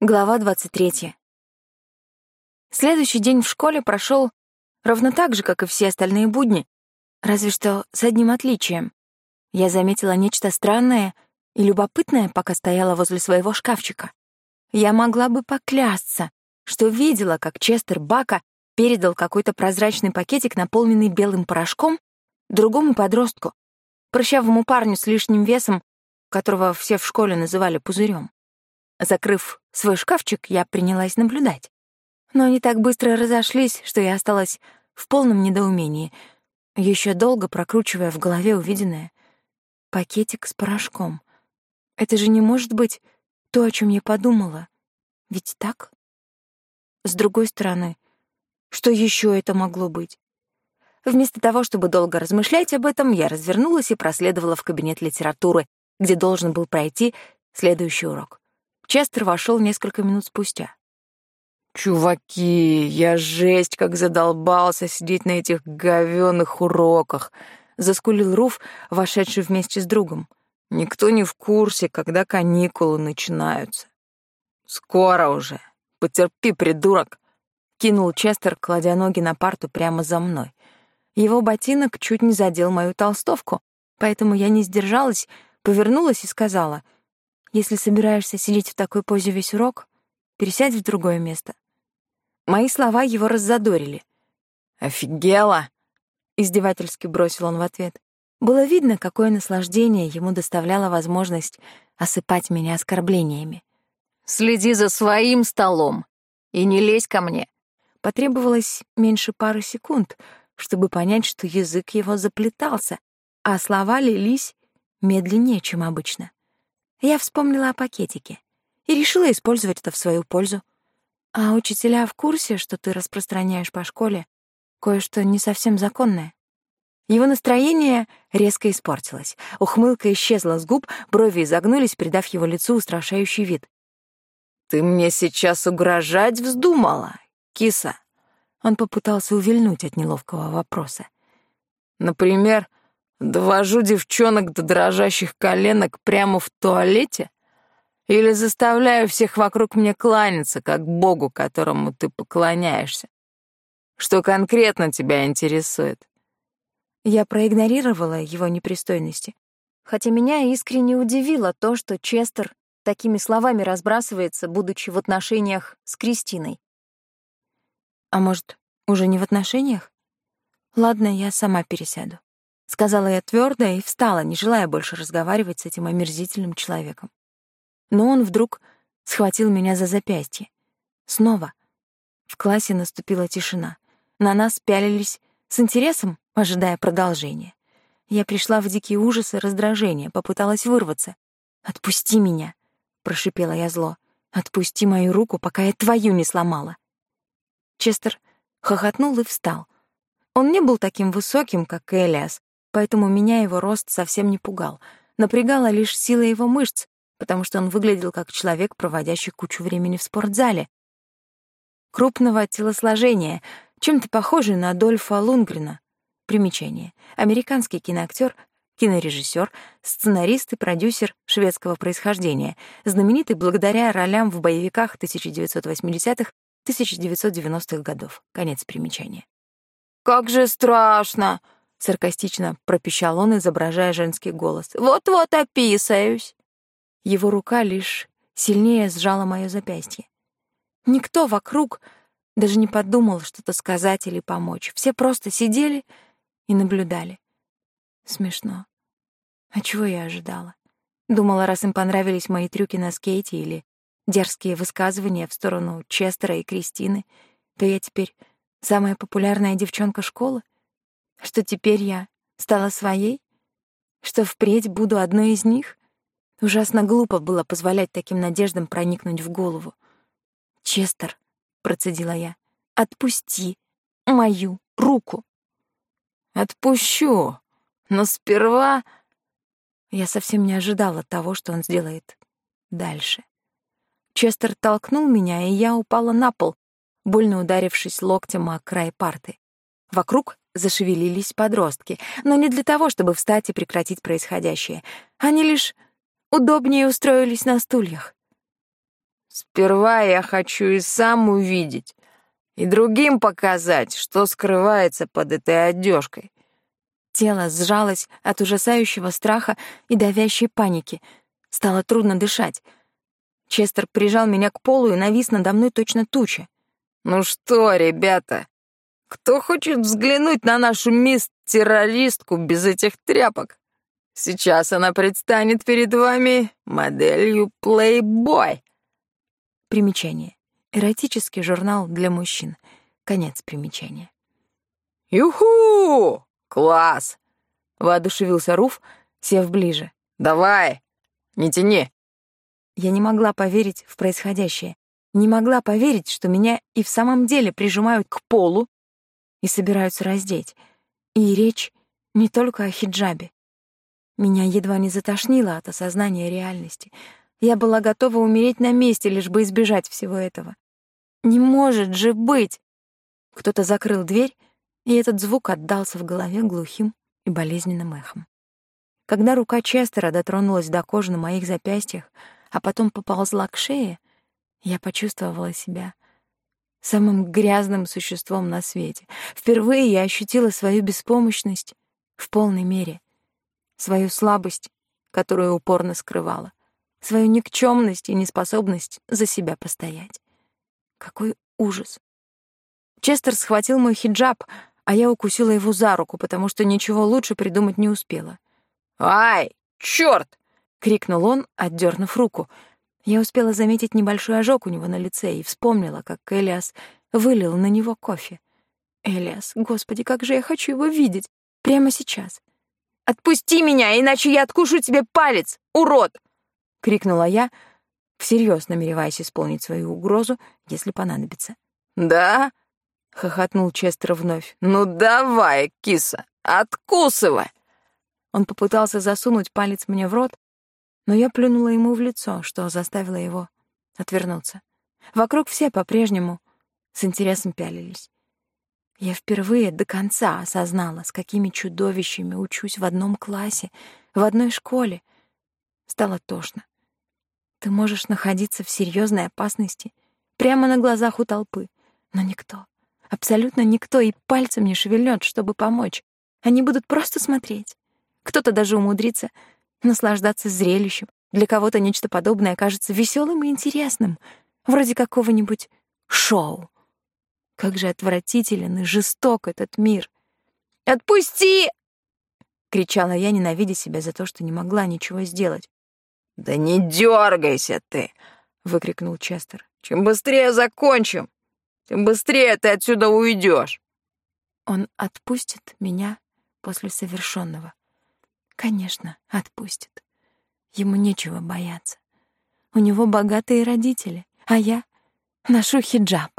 Глава 23. Следующий день в школе прошел ровно так же, как и все остальные будни, разве что с одним отличием. Я заметила нечто странное и любопытное, пока стояла возле своего шкафчика. Я могла бы поклясться, что видела, как Честер Бака передал какой-то прозрачный пакетик, наполненный белым порошком, другому подростку, прыщавому парню с лишним весом, которого все в школе называли пузырем. Закрыв свой шкафчик, я принялась наблюдать. Но они так быстро разошлись, что я осталась в полном недоумении, еще долго прокручивая в голове увиденное. Пакетик с порошком. Это же не может быть то, о чем я подумала. Ведь так? С другой стороны, что еще это могло быть? Вместо того, чтобы долго размышлять об этом, я развернулась и проследовала в кабинет литературы, где должен был пройти следующий урок. Честер вошел несколько минут спустя. «Чуваки, я жесть как задолбался сидеть на этих говёных уроках», — заскулил Руф, вошедший вместе с другом. «Никто не в курсе, когда каникулы начинаются». «Скоро уже. Потерпи, придурок», — кинул Честер, кладя ноги на парту прямо за мной. Его ботинок чуть не задел мою толстовку, поэтому я не сдержалась, повернулась и сказала — если собираешься сидеть в такой позе весь урок, пересядь в другое место. Мои слова его раззадорили. «Офигела!» — издевательски бросил он в ответ. Было видно, какое наслаждение ему доставляла возможность осыпать меня оскорблениями. «Следи за своим столом и не лезь ко мне». Потребовалось меньше пары секунд, чтобы понять, что язык его заплетался, а слова лились медленнее, чем обычно. Я вспомнила о пакетике и решила использовать это в свою пользу. А учителя в курсе, что ты распространяешь по школе кое-что не совсем законное. Его настроение резко испортилось. Ухмылка исчезла с губ, брови изогнулись, придав его лицу устрашающий вид. «Ты мне сейчас угрожать вздумала, киса?» Он попытался увильнуть от неловкого вопроса. «Например, Довожу девчонок до дрожащих коленок прямо в туалете? Или заставляю всех вокруг мне кланяться, как богу, которому ты поклоняешься? Что конкретно тебя интересует? Я проигнорировала его непристойности, хотя меня искренне удивило то, что Честер такими словами разбрасывается, будучи в отношениях с Кристиной. А может, уже не в отношениях? Ладно, я сама пересяду. Сказала я твердо и встала, не желая больше разговаривать с этим омерзительным человеком. Но он вдруг схватил меня за запястье. Снова. В классе наступила тишина. На нас пялились с интересом, ожидая продолжения. Я пришла в дикий ужас и раздражение, попыталась вырваться. «Отпусти меня!» — прошипела я зло. «Отпусти мою руку, пока я твою не сломала!» Честер хохотнул и встал. Он не был таким высоким, как Элиас, поэтому меня его рост совсем не пугал. Напрягала лишь сила его мышц, потому что он выглядел как человек, проводящий кучу времени в спортзале. Крупного телосложения, чем-то похожий на Адольфа Лунгрена. Примечание. Американский киноактер, кинорежиссер, сценарист и продюсер шведского происхождения, знаменитый благодаря ролям в боевиках 1980-х, 1990-х годов. Конец примечания. «Как же страшно!» — саркастично пропищал он, изображая женский голос. «Вот-вот описаюсь!» Его рука лишь сильнее сжала мое запястье. Никто вокруг даже не подумал что-то сказать или помочь. Все просто сидели и наблюдали. Смешно. А чего я ожидала? Думала, раз им понравились мои трюки на скейте или дерзкие высказывания в сторону Честера и Кристины, то я теперь самая популярная девчонка школы? Что теперь я стала своей? Что впредь буду одной из них? Ужасно глупо было позволять таким надеждам проникнуть в голову. «Честер», — процедила я, — «отпусти мою руку». «Отпущу, но сперва...» Я совсем не ожидала того, что он сделает дальше. Честер толкнул меня, и я упала на пол, больно ударившись локтем о край парты. Вокруг зашевелились подростки, но не для того, чтобы встать и прекратить происходящее. Они лишь удобнее устроились на стульях. Сперва я хочу и сам увидеть, и другим показать, что скрывается под этой одежкой. Тело сжалось от ужасающего страха и давящей паники. Стало трудно дышать. Честер прижал меня к полу и навис надо мной точно туча. «Ну что, ребята, кто хочет взглянуть на нашу мисс-террористку без этих тряпок? Сейчас она предстанет перед вами моделью Playboy». Примечание. Эротический журнал для мужчин. Конец примечания. «Юху! Класс!» — воодушевился Руф, сев ближе. «Давай, не тяни!» Я не могла поверить в происходящее. Не могла поверить, что меня и в самом деле прижимают к полу и собираются раздеть. И речь не только о хиджабе. Меня едва не затошнило от осознания реальности. Я была готова умереть на месте, лишь бы избежать всего этого. Не может же быть! Кто-то закрыл дверь, и этот звук отдался в голове глухим и болезненным эхом. Когда рука Честера дотронулась до кожи на моих запястьях, а потом поползла к шее, я почувствовала себя самым грязным существом на свете. Впервые я ощутила свою беспомощность в полной мере, свою слабость, которую упорно скрывала, свою никчемность и неспособность за себя постоять. Какой ужас! Честер схватил мой хиджаб, а я укусила его за руку, потому что ничего лучше придумать не успела. «Ай, чёрт!» — крикнул он, отдернув руку. Я успела заметить небольшой ожог у него на лице и вспомнила, как Элиас вылил на него кофе. Элиас, господи, как же я хочу его видеть! Прямо сейчас. «Отпусти меня, иначе я откушу тебе палец, урод!» — крикнула я, всерьез намереваясь исполнить свою угрозу, если понадобится. «Да?» — хохотнул Честер вновь. «Ну давай, киса, откусывай!» Он попытался засунуть палец мне в рот, но я плюнула ему в лицо, что заставило его отвернуться. Вокруг все по-прежнему с интересом пялились. Я впервые до конца осознала, с какими чудовищами учусь в одном классе, в одной школе. Стало тошно. Ты можешь находиться в серьезной опасности прямо на глазах у толпы, но никто, абсолютно никто и пальцем не шевельнет, чтобы помочь. Они будут просто смотреть. Кто-то даже умудрится наслаждаться зрелищем. Для кого-то нечто подобное кажется веселым и интересным, вроде какого-нибудь шоу. Как же отвратителен и жесток этот мир. «Отпусти!» — кричала я, ненавидя себя за то, что не могла ничего сделать. «Да не дергайся ты!» — выкрикнул Честер. «Чем быстрее закончим, тем быстрее ты отсюда уйдешь. Он отпустит меня после совершенного. Конечно, отпустит. Ему нечего бояться. У него богатые родители, а я ношу хиджаб.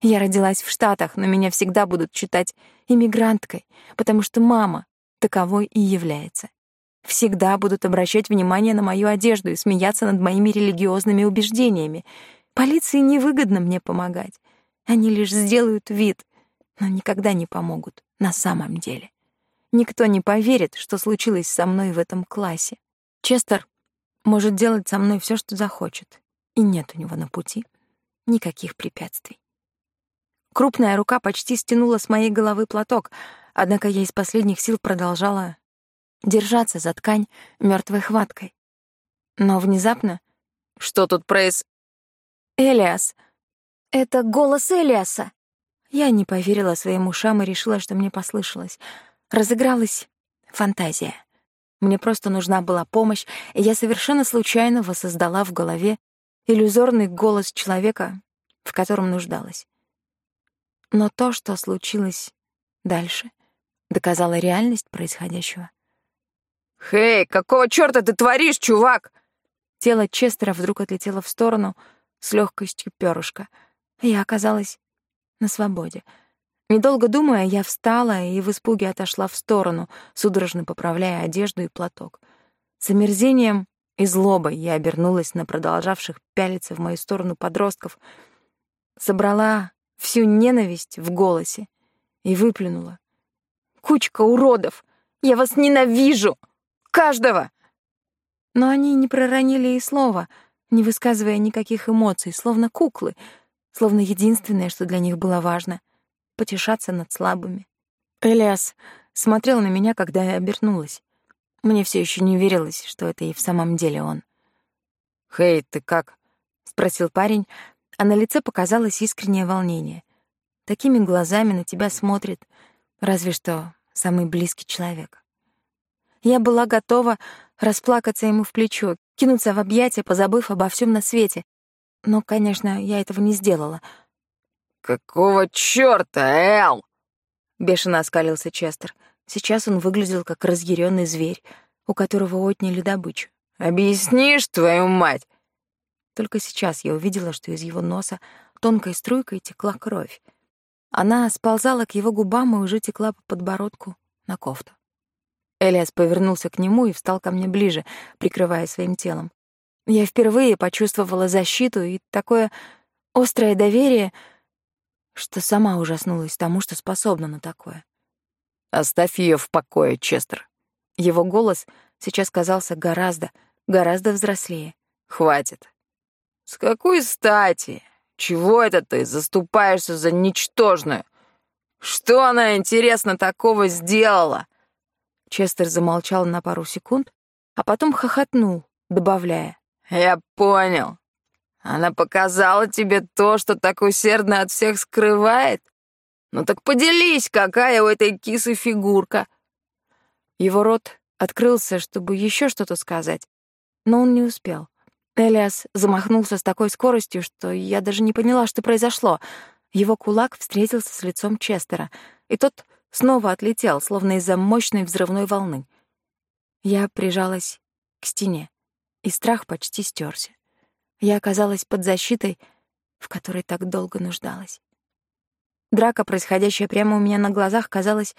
Я родилась в Штатах, но меня всегда будут считать иммигранткой, потому что мама таковой и является. Всегда будут обращать внимание на мою одежду и смеяться над моими религиозными убеждениями. Полиции невыгодно мне помогать. Они лишь сделают вид, но никогда не помогут на самом деле. Никто не поверит, что случилось со мной в этом классе. Честер может делать со мной все, что захочет, и нет у него на пути никаких препятствий. Крупная рука почти стянула с моей головы платок, однако я из последних сил продолжала держаться за ткань мертвой хваткой. Но внезапно... Что тут проис... Элиас! Это голос Элиаса! Я не поверила своим ушам и решила, что мне послышалось — Разыгралась фантазия. Мне просто нужна была помощь, и я совершенно случайно воссоздала в голове иллюзорный голос человека, в котором нуждалась. Но то, что случилось дальше, доказало реальность происходящего. «Хей, какого чёрта ты творишь, чувак?» Тело Честера вдруг отлетело в сторону с легкостью перышка. Я оказалась на свободе — Недолго думая, я встала и в испуге отошла в сторону, судорожно поправляя одежду и платок. С омерзением и злобой я обернулась на продолжавших пялиться в мою сторону подростков, собрала всю ненависть в голосе и выплюнула. «Кучка уродов! Я вас ненавижу! Каждого!» Но они не проронили и слова, не высказывая никаких эмоций, словно куклы, словно единственное, что для них было важно — потешаться над слабыми. Элиас смотрел на меня, когда я обернулась. Мне все еще не верилось, что это и в самом деле он. «Хей, ты как?» — спросил парень, а на лице показалось искреннее волнение. Такими глазами на тебя смотрит разве что самый близкий человек. Я была готова расплакаться ему в плечо, кинуться в объятия, позабыв обо всем на свете. Но, конечно, я этого не сделала. «Какого чёрта, Эл?» — бешено оскалился Честер. Сейчас он выглядел как разъяренный зверь, у которого отняли добычу. «Объяснишь, твою мать?» Только сейчас я увидела, что из его носа тонкой струйкой текла кровь. Она сползала к его губам и уже текла по подбородку на кофту. Элиас повернулся к нему и встал ко мне ближе, прикрывая своим телом. Я впервые почувствовала защиту и такое острое доверие, что сама ужаснулась тому, что способна на такое. «Оставь ее в покое, Честер». Его голос сейчас казался гораздо, гораздо взрослее. «Хватит». «С какой стати? Чего это ты заступаешься за ничтожную? Что она, интересно, такого сделала?» Честер замолчал на пару секунд, а потом хохотнул, добавляя. «Я понял. Она показала тебе то, что так усердно от всех скрывает? Ну так поделись, какая у этой кисы фигурка». Его рот открылся, чтобы еще что-то сказать, но он не успел. Элиас замахнулся с такой скоростью, что я даже не поняла, что произошло. Его кулак встретился с лицом Честера, и тот снова отлетел, словно из-за мощной взрывной волны. Я прижалась к стене, и страх почти стерся. Я оказалась под защитой, в которой так долго нуждалась. Драка, происходящая прямо у меня на глазах, казалась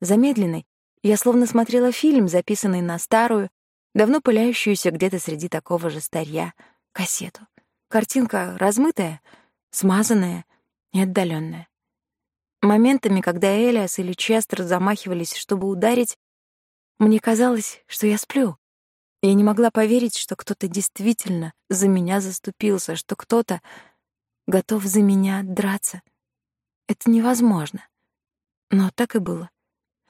замедленной. Я словно смотрела фильм, записанный на старую, давно пыляющуюся где-то среди такого же старья кассету. Картинка размытая, смазанная и отдаленная. Моментами, когда Элиас или Честер замахивались, чтобы ударить, мне казалось, что я сплю. Я не могла поверить, что кто-то действительно за меня заступился, что кто-то готов за меня драться. Это невозможно. Но так и было.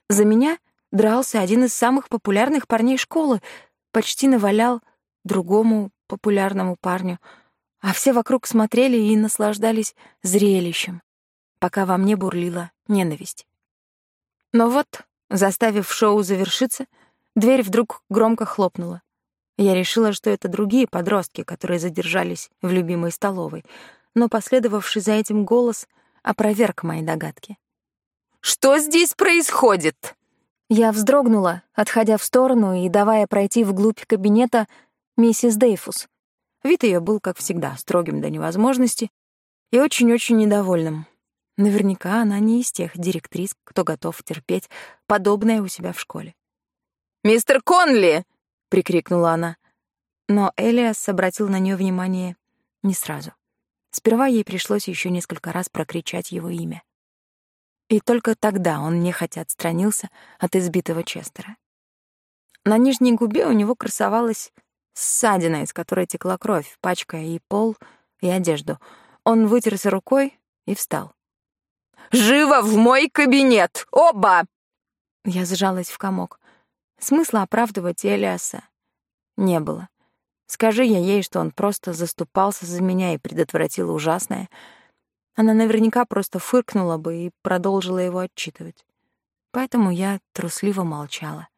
За меня дрался один из самых популярных парней школы, почти навалял другому популярному парню, а все вокруг смотрели и наслаждались зрелищем, пока во мне бурлила ненависть. Но вот, заставив шоу завершиться, дверь вдруг громко хлопнула. Я решила, что это другие подростки, которые задержались в любимой столовой, но последовавший за этим голос опроверг мои догадки. «Что здесь происходит?» Я вздрогнула, отходя в сторону и давая пройти вглубь кабинета миссис Дейфус. Вид ее был, как всегда, строгим до невозможности и очень-очень недовольным. Наверняка она не из тех директрис, кто готов терпеть подобное у себя в школе. «Мистер Конли!» — прикрикнула она. Но Элиас обратил на нее внимание не сразу. Сперва ей пришлось еще несколько раз прокричать его имя. И только тогда он нехотя отстранился от избитого Честера. На нижней губе у него красовалась ссадина, из которой текла кровь, пачкая и пол, и одежду. Он вытерся рукой и встал. «Живо в мой кабинет! Оба!» Я сжалась в комок. Смысла оправдывать Элиаса не было. Скажи я ей, что он просто заступался за меня и предотвратил ужасное — она наверняка просто фыркнула бы и продолжила его отчитывать. Поэтому я трусливо молчала.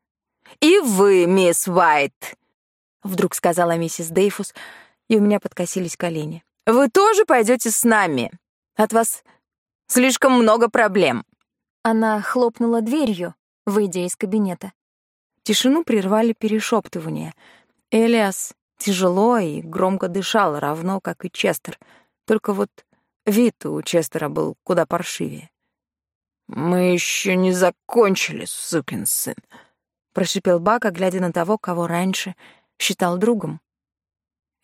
«И вы, мисс Уайт!» — вдруг сказала миссис Дейфус, и у меня подкосились колени. «Вы тоже пойдете с нами? От вас слишком много проблем». Она хлопнула дверью, выйдя из кабинета. Тишину прервали перешептывания. Элиас тяжело и громко дышал, равно как и Честер. Только вот Вид у Честера был куда паршивее. «Мы еще не закончили, сукин сын», — прошипел Бака, глядя на того, кого раньше считал другом.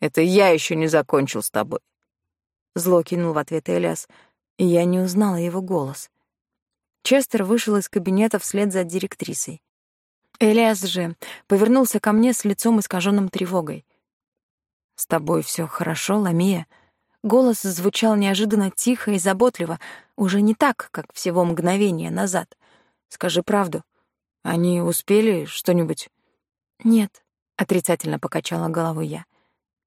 «Это я еще не закончил с тобой». Зло кинул в ответ Элиас, и я не узнала его голос. Честер вышел из кабинета вслед за «С тобой все хорошо, Ламия?» Голос звучал неожиданно тихо и заботливо, уже не так, как всего мгновение назад. «Скажи правду. Они успели что-нибудь?» «Нет», — отрицательно покачала головой я.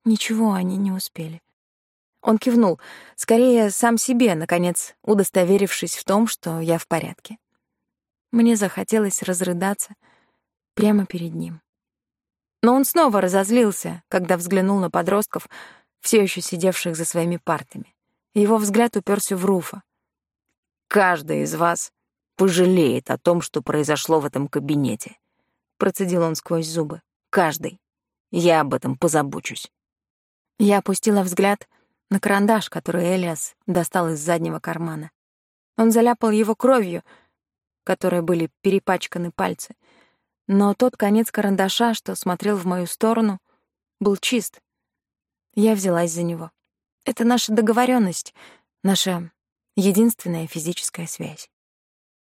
«Ничего они не успели». Он кивнул, скорее сам себе, наконец, удостоверившись в том, что я в порядке. Мне захотелось разрыдаться прямо перед ним. Но он снова разозлился, когда взглянул на подростков, все еще сидевших за своими партами. Его взгляд уперся в Руфа. «Каждый из вас пожалеет о том, что произошло в этом кабинете», — процедил он сквозь зубы. «Каждый. Я об этом позабочусь». Я опустила взгляд на карандаш, который Элиас достал из заднего кармана. Он заляпал его кровью, которой были перепачканы пальцы — но тот конец карандаша, что смотрел в мою сторону, был чист. Я взялась за него. Это наша договоренность, наша единственная физическая связь.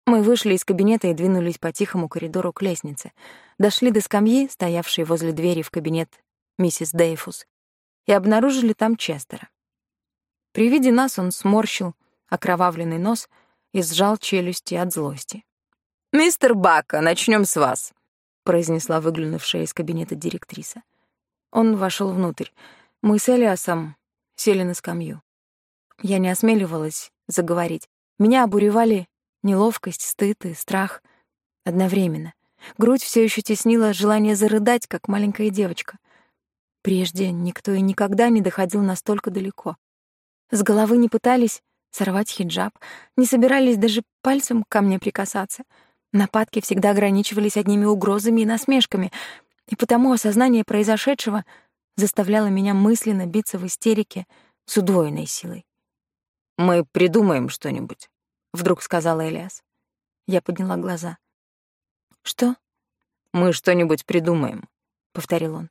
Мы вышли из кабинета и двинулись по тихому коридору к лестнице. Дошли до скамьи, стоявшей возле двери в кабинет миссис Дейфус, и обнаружили там Честера. При виде нас он сморщил окровавленный нос и сжал челюсти от злости. «Мистер Бака, начнем с вас. — произнесла выглянувшая из кабинета директриса. Он вошел внутрь. Мы с Элиасом сели на скамью. Я не осмеливалась заговорить. Меня обуревали неловкость, стыд и страх одновременно. Грудь все еще теснила желание зарыдать, как маленькая девочка. Прежде никто и никогда не доходил настолько далеко. С головы не пытались сорвать хиджаб, не собирались даже пальцем ко мне прикасаться — Нападки всегда ограничивались одними угрозами и насмешками, и потому осознание произошедшего заставляло меня мысленно биться в истерике с удвоенной силой. «Мы придумаем что-нибудь», — вдруг сказала Элиас. Я подняла глаза. «Что?» «Мы что-нибудь придумаем», — повторил он.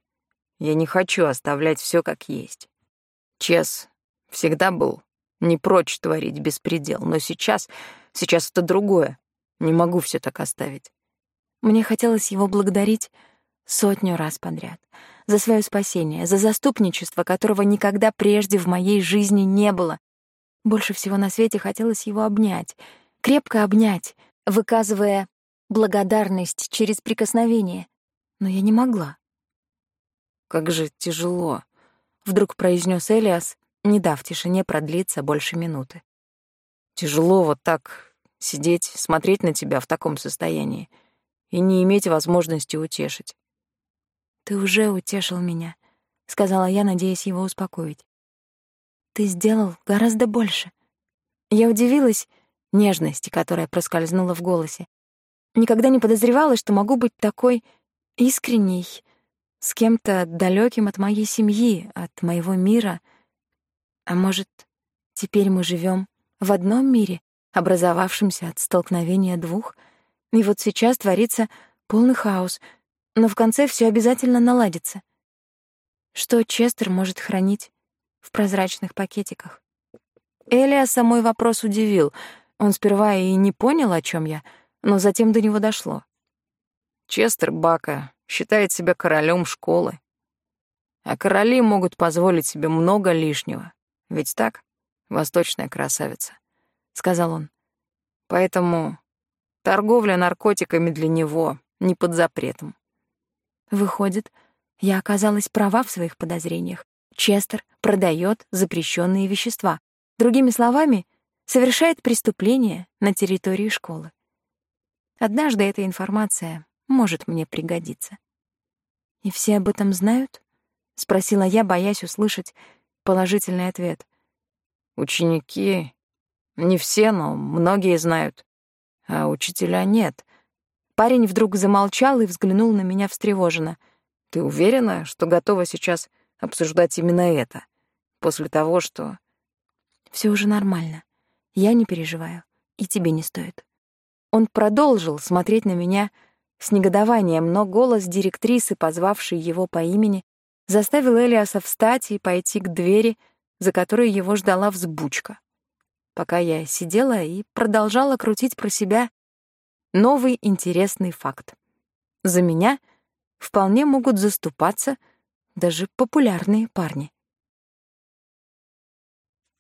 «Я не хочу оставлять все как есть. Чес всегда был не прочь творить беспредел, но сейчас, сейчас это другое. Не могу все так оставить. Мне хотелось его благодарить сотню раз подряд. За свое спасение, за заступничество, которого никогда прежде в моей жизни не было. Больше всего на свете хотелось его обнять, крепко обнять, выказывая благодарность через прикосновение. Но я не могла. «Как же тяжело», — вдруг произнес Элиас, не дав тишине продлиться больше минуты. «Тяжело вот так Сидеть, смотреть на тебя в таком состоянии и не иметь возможности утешить. «Ты уже утешил меня», — сказала я, надеясь его успокоить. «Ты сделал гораздо больше». Я удивилась нежности, которая проскользнула в голосе. Никогда не подозревала, что могу быть такой искренней с кем-то далеким от моей семьи, от моего мира. А может, теперь мы живем в одном мире, образовавшимся от столкновения двух. И вот сейчас творится полный хаос, но в конце все обязательно наладится. Что Честер может хранить в прозрачных пакетиках? Элиаса мой вопрос удивил. Он сперва и не понял, о чем я, но затем до него дошло. Честер Бака считает себя королем школы. А короли могут позволить себе много лишнего. Ведь так, восточная красавица? — сказал он. «Поэтому торговля наркотиками для него не под запретом». Выходит, я оказалась права в своих подозрениях. Честер продает запрещенные вещества. Другими словами, совершает преступление на территории школы. Однажды эта информация может мне пригодиться. «И все об этом знают?» — спросила я, боясь услышать положительный ответ. «Ученики не все, но многие знают. А учителя нет. Парень вдруг замолчал и взглянул на меня встревоженно. Ты уверена, что готова сейчас обсуждать именно это? После того, что... Все уже нормально. Я не переживаю. И тебе не стоит. Он продолжил смотреть на меня с негодованием, но голос директрисы, позвавшей его по имени, заставил Элиаса встать и пойти к двери, за которой его ждала взбучка пока я сидела и продолжала крутить про себя новый интересный факт. За меня вполне могут заступаться даже популярные парни.